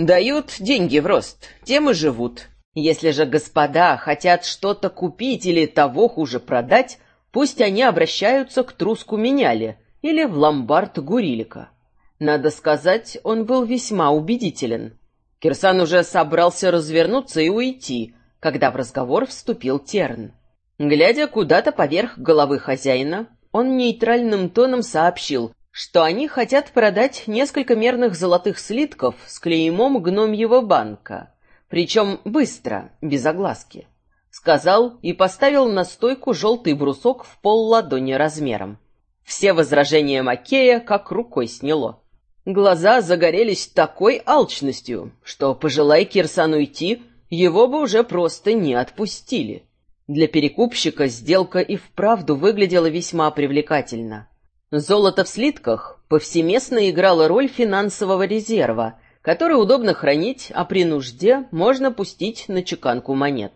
Дают деньги в рост, тем и живут. Если же господа хотят что-то купить или того хуже продать, пусть они обращаются к труску меняли или в ломбард Гурилика. Надо сказать, он был весьма убедителен. Кирсан уже собрался развернуться и уйти, когда в разговор вступил Терн. Глядя куда-то поверх головы хозяина, он нейтральным тоном сообщил, что они хотят продать несколько мерных золотых слитков с клеймом гномьего банка, причем быстро, без огласки. Сказал и поставил на стойку желтый брусок в пол ладони размером. Все возражения Макея как рукой сняло. Глаза загорелись такой алчностью, что, пожелай Кирсан уйти, его бы уже просто не отпустили. Для перекупщика сделка и вправду выглядела весьма привлекательно. Золото в слитках повсеместно играло роль финансового резерва, который удобно хранить, а при нужде можно пустить на чеканку монет.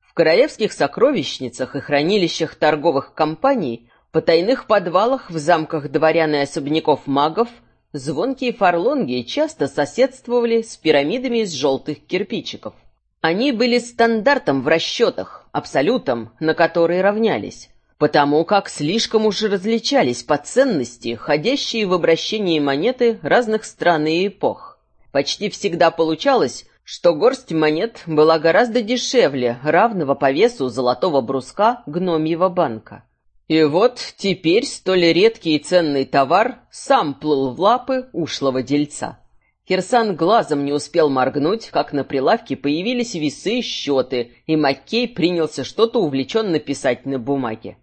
В королевских сокровищницах и хранилищах торговых компаний, потайных подвалах в замках дворян и особняков магов, звонкие фарлонги часто соседствовали с пирамидами из желтых кирпичиков. Они были стандартом в расчетах, абсолютом, на который равнялись потому как слишком уж различались по ценности ходящие в обращении монеты разных стран и эпох. Почти всегда получалось, что горсть монет была гораздо дешевле равного по весу золотого бруска гномьего банка. И вот теперь столь редкий и ценный товар сам плыл в лапы ушлого дельца. Кирсан глазом не успел моргнуть, как на прилавке появились весы и счеты, и Маккей принялся что-то увлеченно писать на бумаге.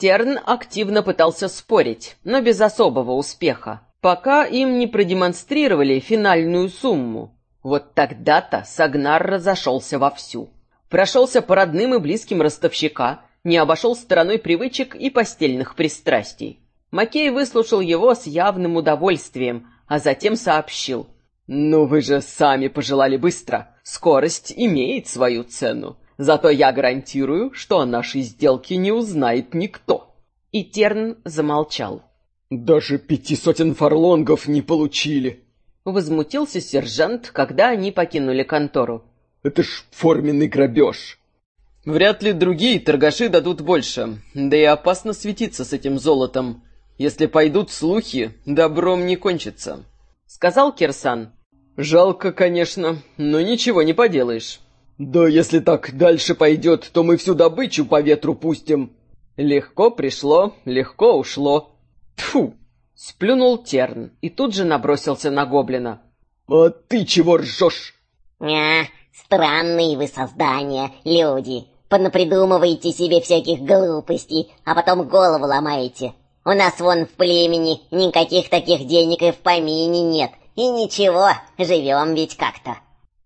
Терн активно пытался спорить, но без особого успеха, пока им не продемонстрировали финальную сумму. Вот тогда-то Сагнар разошелся вовсю. Прошелся по родным и близким ростовщика, не обошел стороной привычек и постельных пристрастий. Макей выслушал его с явным удовольствием, а затем сообщил. «Ну вы же сами пожелали быстро. Скорость имеет свою цену. Зато я гарантирую, что о нашей сделке не узнает никто». И Терн замолчал. «Даже пяти сотен фарлонгов не получили!» Возмутился сержант, когда они покинули контору. «Это ж форменный грабеж!» «Вряд ли другие торгаши дадут больше, да и опасно светиться с этим золотом. Если пойдут слухи, добром не кончится», — сказал Кирсан. «Жалко, конечно, но ничего не поделаешь». «Да если так дальше пойдет, то мы всю добычу по ветру пустим». Легко пришло, легко ушло. Тфу! Сплюнул Терн и тут же набросился на гоблина. «А ты чего ржешь?» «А, странные вы создания, люди. Понапридумываете себе всяких глупостей, а потом голову ломаете. У нас вон в племени никаких таких денег и в помине нет. И ничего, живем ведь как-то».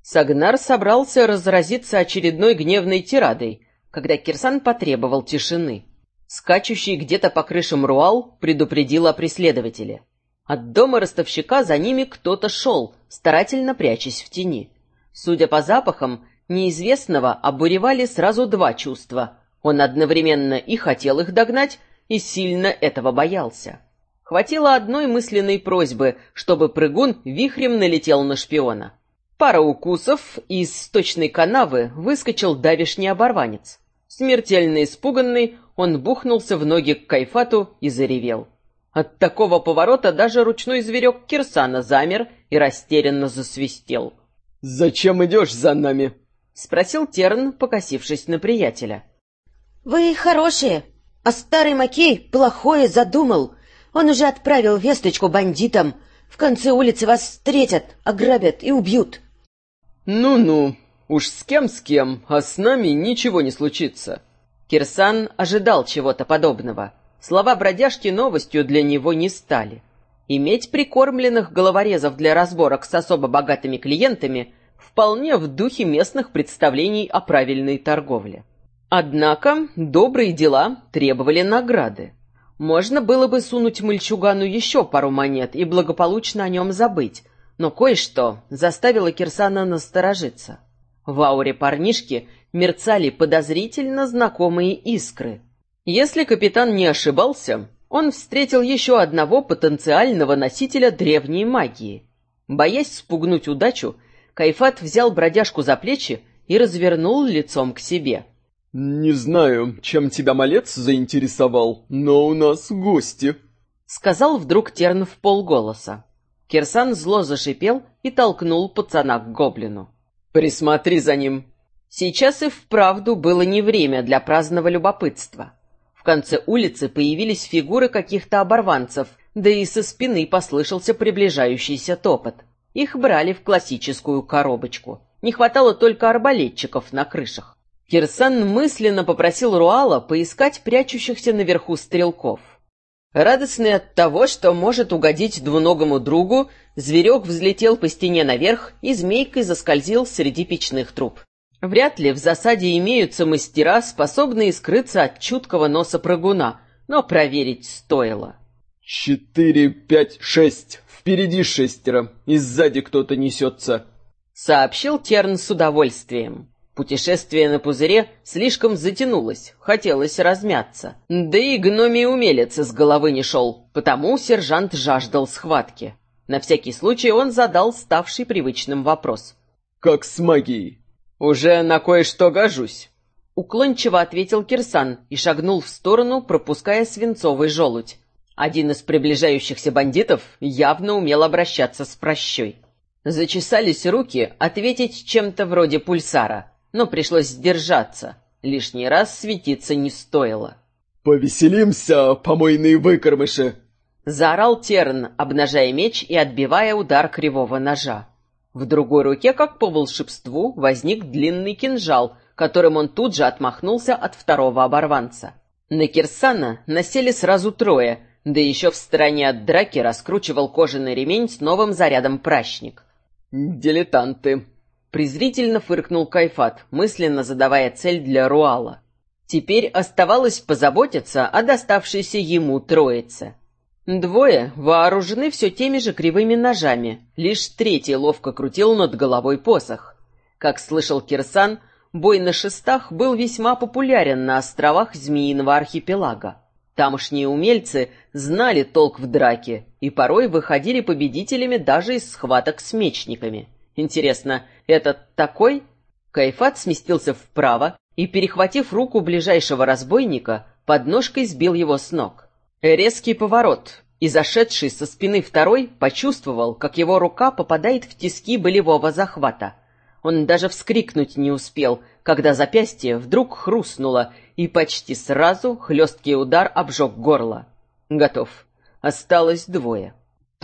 Сагнар собрался разразиться очередной гневной тирадой, когда Кирсан потребовал тишины. Скачущий где-то по крышам Руал предупредил о преследователе. От дома ростовщика за ними кто-то шел, старательно прячась в тени. Судя по запахам, неизвестного обуревали сразу два чувства. Он одновременно и хотел их догнать, и сильно этого боялся. Хватило одной мысленной просьбы, чтобы прыгун вихрем налетел на шпиона. Пара укусов, и из сточной канавы выскочил давишний оборванец. Смертельно испуганный, он бухнулся в ноги к Кайфату и заревел. От такого поворота даже ручной зверек Кирсана замер и растерянно засвистел. «Зачем идешь за нами?» — спросил Терн, покосившись на приятеля. «Вы хорошие, а старый Макей плохое задумал. Он уже отправил весточку бандитам. В конце улицы вас встретят, ограбят и убьют». «Ну-ну, уж с кем с кем, а с нами ничего не случится». Кирсан ожидал чего-то подобного. Слова бродяжки новостью для него не стали. Иметь прикормленных головорезов для разборок с особо богатыми клиентами вполне в духе местных представлений о правильной торговле. Однако добрые дела требовали награды. Можно было бы сунуть мальчугану еще пару монет и благополучно о нем забыть, но кое-что заставило Кирсана насторожиться. В ауре парнишки мерцали подозрительно знакомые искры. Если капитан не ошибался, он встретил еще одного потенциального носителя древней магии. Боясь спугнуть удачу, Кайфат взял бродяжку за плечи и развернул лицом к себе. «Не знаю, чем тебя малец заинтересовал, но у нас гости», — сказал вдруг Терн в полголоса. Кирсан зло зашипел и толкнул пацана к гоблину. «Присмотри за ним!» Сейчас и вправду было не время для праздного любопытства. В конце улицы появились фигуры каких-то оборванцев, да и со спины послышался приближающийся топот. Их брали в классическую коробочку. Не хватало только арбалетчиков на крышах. Кирсан мысленно попросил Руала поискать прячущихся наверху стрелков. Радостный от того, что может угодить двуногому другу, зверек взлетел по стене наверх и змейкой заскользил среди печных труб. Вряд ли в засаде имеются мастера, способные скрыться от чуткого носа прыгуна, но проверить стоило. «Четыре, пять, шесть. Впереди шестеро. И сзади кто-то несется», — сообщил Терн с удовольствием. Путешествие на пузыре слишком затянулось, хотелось размяться. Да и гномий умелец с головы не шел, потому сержант жаждал схватки. На всякий случай он задал ставший привычным вопрос. «Как с магией?» «Уже на кое-что гожусь», — уклончиво ответил Кирсан и шагнул в сторону, пропуская свинцовый желудь. Один из приближающихся бандитов явно умел обращаться с прощой. Зачесались руки ответить чем-то вроде пульсара — но пришлось сдержаться. Лишний раз светиться не стоило. «Повеселимся, помойные выкормыши!» Заорал Терн, обнажая меч и отбивая удар кривого ножа. В другой руке, как по волшебству, возник длинный кинжал, которым он тут же отмахнулся от второго оборванца. На Кирсана насели сразу трое, да еще в стороне от драки раскручивал кожаный ремень с новым зарядом пращник. «Дилетанты», Презрительно фыркнул Кайфат, мысленно задавая цель для Руала. Теперь оставалось позаботиться о доставшейся ему троице. Двое вооружены все теми же кривыми ножами, лишь третий ловко крутил над головой посох. Как слышал Кирсан, бой на шестах был весьма популярен на островах Змеиного архипелага. Тамошние умельцы знали толк в драке и порой выходили победителями даже из схваток с мечниками. Интересно, этот такой? Кайфат сместился вправо и, перехватив руку ближайшего разбойника, подножкой сбил его с ног. Резкий поворот, и зашедший со спины второй почувствовал, как его рука попадает в тиски болевого захвата. Он даже вскрикнуть не успел, когда запястье вдруг хрустнуло, и почти сразу хлесткий удар обжег горло. Готов. Осталось двое.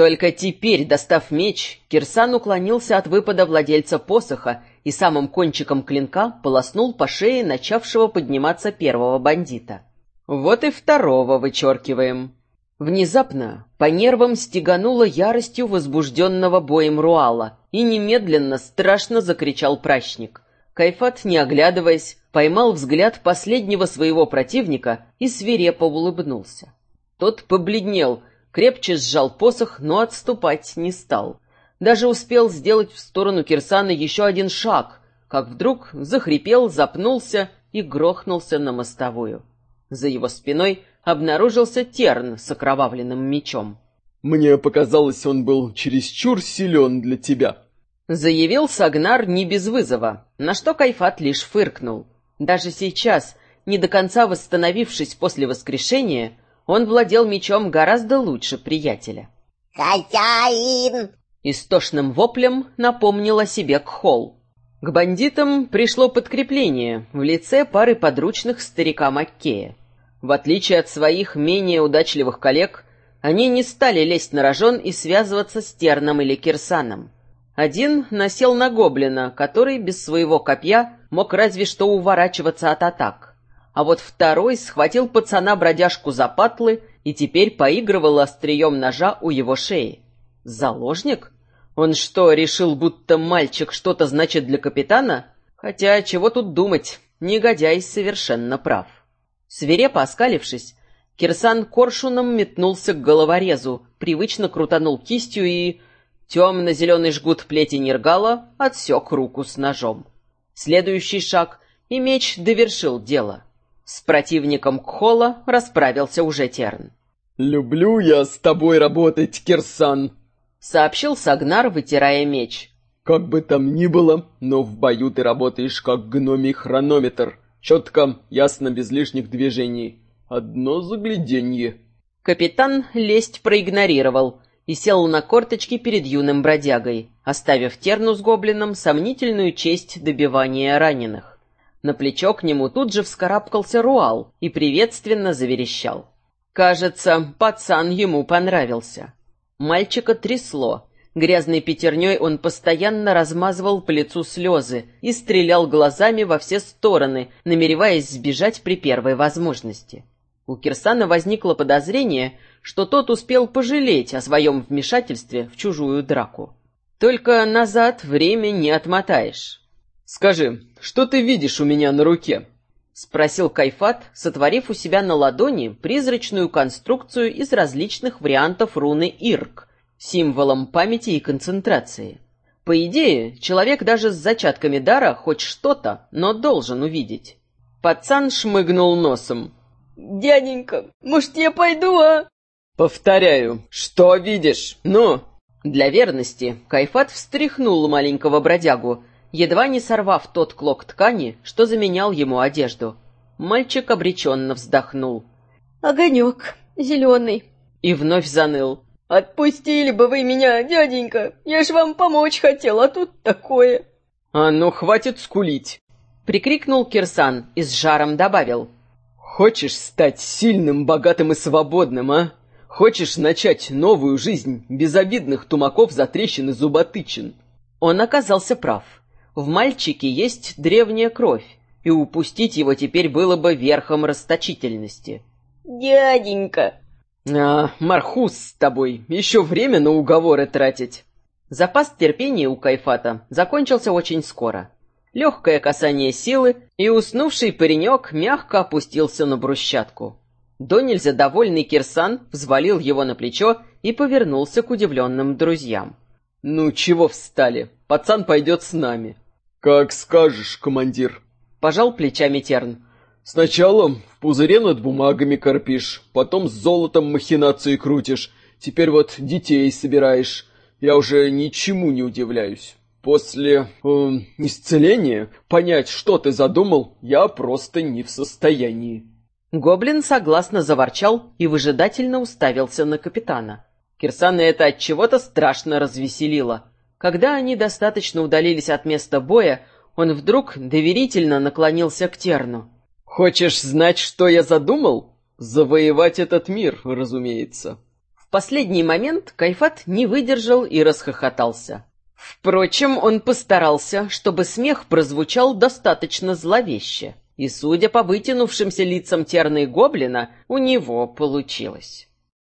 Только теперь, достав меч, Кирсан уклонился от выпада владельца посоха и самым кончиком клинка полоснул по шее начавшего подниматься первого бандита. Вот и второго вычеркиваем. Внезапно по нервам стегануло яростью возбужденного боем Руала, и немедленно страшно закричал пращник. Кайфат, не оглядываясь, поймал взгляд последнего своего противника и свирепо улыбнулся. Тот побледнел, крепче сжал посох, но отступать не стал. Даже успел сделать в сторону Кирсана еще один шаг, как вдруг захрипел, запнулся и грохнулся на мостовую. За его спиной обнаружился Терн с окровавленным мечом. «Мне показалось, он был чересчур силен для тебя», — заявил Сагнар не без вызова, на что Кайфат лишь фыркнул. Даже сейчас, не до конца восстановившись после воскрешения, он владел мечом гораздо лучше приятеля. «Хозяин!» Истошным воплем напомнил о себе Кхол. К бандитам пришло подкрепление в лице пары подручных старика Маккея. В отличие от своих менее удачливых коллег, они не стали лезть на рожон и связываться с Терном или Кирсаном. Один насел на гоблина, который без своего копья мог разве что уворачиваться от атак а вот второй схватил пацана-бродяжку за патлы и теперь поигрывал острием ножа у его шеи. Заложник? Он что, решил, будто мальчик что-то значит для капитана? Хотя, чего тут думать, негодяй совершенно прав. Свирепо оскалившись, Кирсан коршуном метнулся к головорезу, привычно крутанул кистью и... Темно-зеленый жгут плети Нергала отсек руку с ножом. Следующий шаг, и меч довершил дело — с противником Кхола расправился уже Терн. «Люблю я с тобой работать, Кирсан», — сообщил Сагнар, вытирая меч. Как бы там ни было, но в бою ты работаешь как гномий хронометр. Четко, ясно, без лишних движений. Одно загляденье. Капитан лесть проигнорировал и сел на корточки перед юным бродягой, оставив Терну с гоблином сомнительную честь добивания раненых. На плечо к нему тут же вскарабкался Руал и приветственно заверещал. Кажется, пацан ему понравился. Мальчика трясло. Грязной пятерней он постоянно размазывал по лицу слезы и стрелял глазами во все стороны, намереваясь сбежать при первой возможности. У Кирсана возникло подозрение, что тот успел пожалеть о своем вмешательстве в чужую драку. Только назад время не отмотаешь. «Скажи, что ты видишь у меня на руке?» — спросил Кайфат, сотворив у себя на ладони призрачную конструкцию из различных вариантов руны Ирк, символом памяти и концентрации. По идее, человек даже с зачатками дара хоть что-то, но должен увидеть. Пацан шмыгнул носом. «Дяденька, может, я пойду, а?» «Повторяю, что видишь? Ну?» Для верности Кайфат встряхнул маленького бродягу, едва не сорвав тот клок ткани, что заменял ему одежду. Мальчик обреченно вздохнул. «Огонек, зеленый». И вновь заныл. «Отпустили бы вы меня, дяденька! Я ж вам помочь хотел, а тут такое!» «А ну, хватит скулить!» Прикрикнул Кирсан и с жаром добавил. «Хочешь стать сильным, богатым и свободным, а? Хочешь начать новую жизнь без обидных тумаков, затрещин и зуботычин?» Он оказался прав. В мальчике есть древняя кровь, и упустить его теперь было бы верхом расточительности. «Дяденька!» «А, Мархус с тобой, еще время на уговоры тратить!» Запас терпения у Кайфата закончился очень скоро. Легкое касание силы, и уснувший паренек мягко опустился на брусчатку. До нельзя довольный Кирсан взвалил его на плечо и повернулся к удивленным друзьям. «Ну, чего встали? Пацан пойдет с нами». «Как скажешь, командир», — пожал плечами Терн. «Сначала в пузыре над бумагами корпишь, потом с золотом махинации крутишь, теперь вот детей собираешь. Я уже ничему не удивляюсь. После э, исцеления понять, что ты задумал, я просто не в состоянии». Гоблин согласно заворчал и выжидательно уставился на капитана. Кирсана это от чего-то страшно развеселило. Когда они достаточно удалились от места боя, он вдруг доверительно наклонился к Терну. «Хочешь знать, что я задумал? Завоевать этот мир, разумеется». В последний момент Кайфат не выдержал и расхохотался. Впрочем, он постарался, чтобы смех прозвучал достаточно зловеще, и, судя по вытянувшимся лицам Терны и Гоблина, у него получилось.